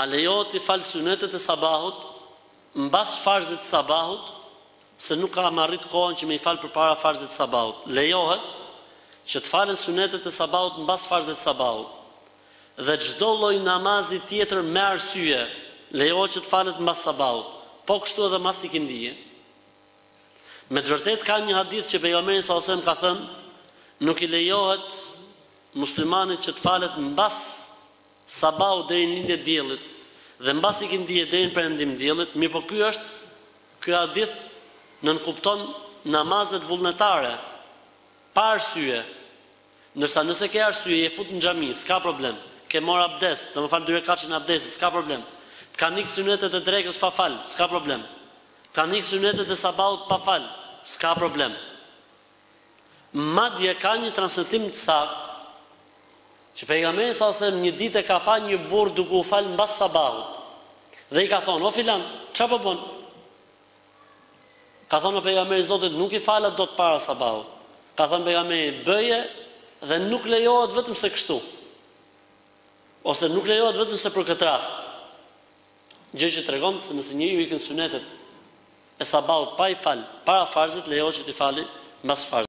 A lejohet t'i fal synetet e sabahut mbas farzit të sabahut se nuk kam arrit kohën që me i fal përpara farzit të sabahut? Lejohet që të falen synetet e sabahut mbas farzit të sabahut dhe çdo lloj namazi tjetër me arsye lejohet që të falet mbas sabahut, po kështu edhe mas ikindije. Me të vërtetë ka një hadith që Pejgamberi sallallahu alajhi wasallam ka thënë nuk i lejohet Muslimanit që të falet mbas Sabahut deri në lindje të diellit dhe mbas Ikindije deri në perëndim të diellit, mirëpo ky është, ky hadith nënkupton namazet vullnetare, pa arsye, ndërsa nëse ke arsye je fut në xhami, s'ka problem, ke marrë abdes, do me fal dyrekatëshin e abdesit, s'ka problem, të kanë ikë synetet e drekës pa fal, s'ka problem, të kanë ikë synetet e Sabahut pa fal, s'ka problem. Madje ka një transmetim të saktë që pejgamberi sallallahu alajhi wasallam një ditë e ka pa një burrë duke u fal mbas sabahut. Dhe i ka thonë, "O filan, ça po bon?" Ka thonë, "O pejgamberi i Zotit, nuk i fala dot para sabahut." Ka thonë pejgamberi, "Bëje dhe nuk lejohet vetëm se kështu." Ose nuk lejohet vetëm se për këtë rast. Gjë që tregon se nëse njeriut i ikën sunetet e sabahut pa i falë para farzit lejohet që t'i falë mbas farzit.